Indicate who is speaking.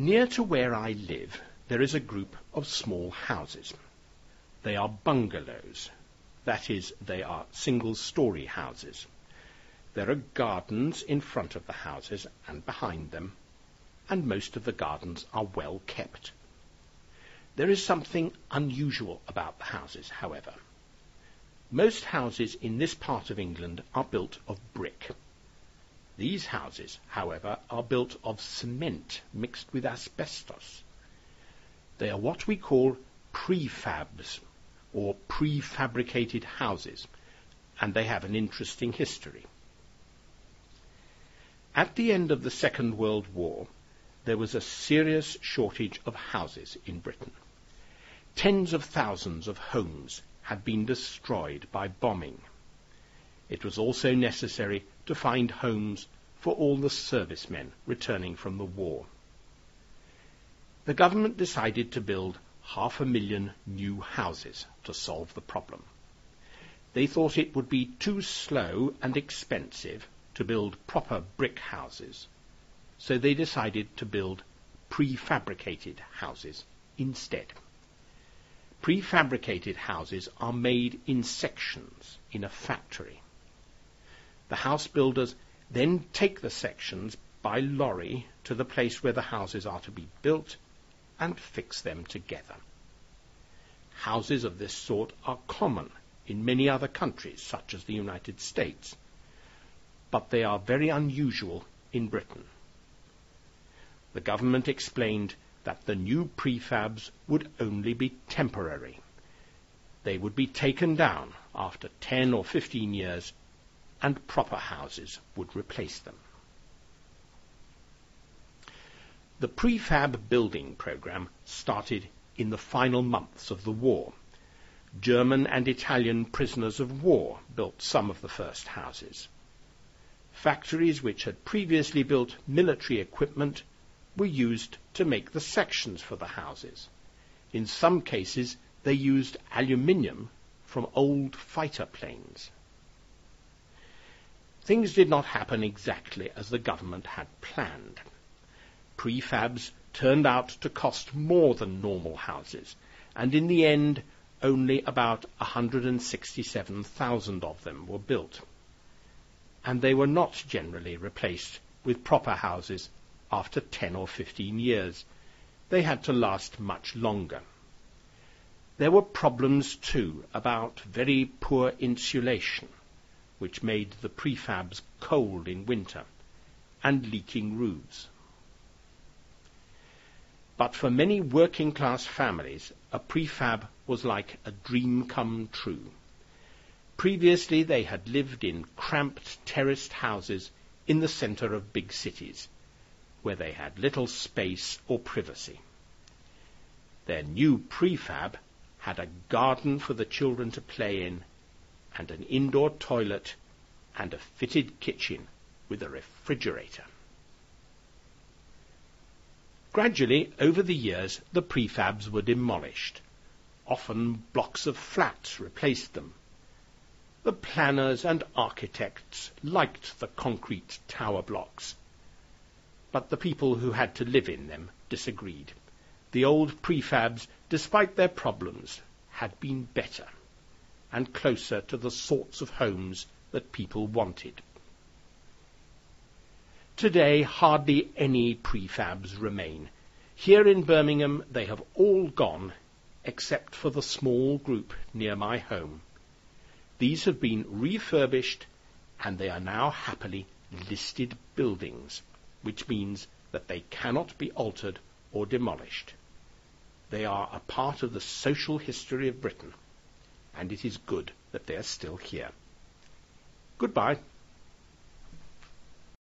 Speaker 1: Near to where I live, there is a group of small houses. They are bungalows. That is, they are single-story houses. There are gardens in front of the houses and behind them, and most of the gardens are well kept. There is something unusual about the houses, however. Most houses in this part of England are built of brick. These houses, however, are built of cement mixed with asbestos. They are what we call prefabs, or prefabricated houses, and they have an interesting history. At the end of the Second World War, there was a serious shortage of houses in Britain. Tens of thousands of homes had been destroyed by bombing. It was also necessary to find homes for all the servicemen returning from the war. The government decided to build half a million new houses to solve the problem. They thought it would be too slow and expensive to build proper brick houses, so they decided to build prefabricated houses instead. Prefabricated houses are made in sections in a factory. The house builders then take the sections by lorry to the place where the houses are to be built and fix them together. Houses of this sort are common in many other countries, such as the United States, but they are very unusual in Britain. The government explained that the new prefabs would only be temporary. They would be taken down after 10 or 15 years and proper houses would replace them. The prefab building program started in the final months of the war. German and Italian prisoners of war built some of the first houses. Factories which had previously built military equipment were used to make the sections for the houses. In some cases, they used aluminium from old fighter planes. Things did not happen exactly as the government had planned. Prefabs turned out to cost more than normal houses, and in the end, only about 167,000 of them were built and they were not generally replaced with proper houses after 10 or 15 years. They had to last much longer. There were problems, too, about very poor insulation, which made the prefabs cold in winter, and leaking roofs. But for many working class families, a prefab was like a dream come true. Previously, they had lived in cramped terraced houses in the center of big cities, where they had little space or privacy. Their new prefab had a garden for the children to play in, and an indoor toilet, and a fitted kitchen with a refrigerator. Gradually, over the years, the prefabs were demolished. Often blocks of flats replaced them, the planners and architects liked the concrete tower blocks, but the people who had to live in them disagreed. The old prefabs, despite their problems, had been better and closer to the sorts of homes that people wanted. Today, hardly any prefabs remain. Here in Birmingham, they have all gone, except for the small group near my home. These have been refurbished and they are now happily listed buildings, which means that they cannot be altered or demolished. They are a part of the social history of Britain, and it is good that they are still here. Goodbye.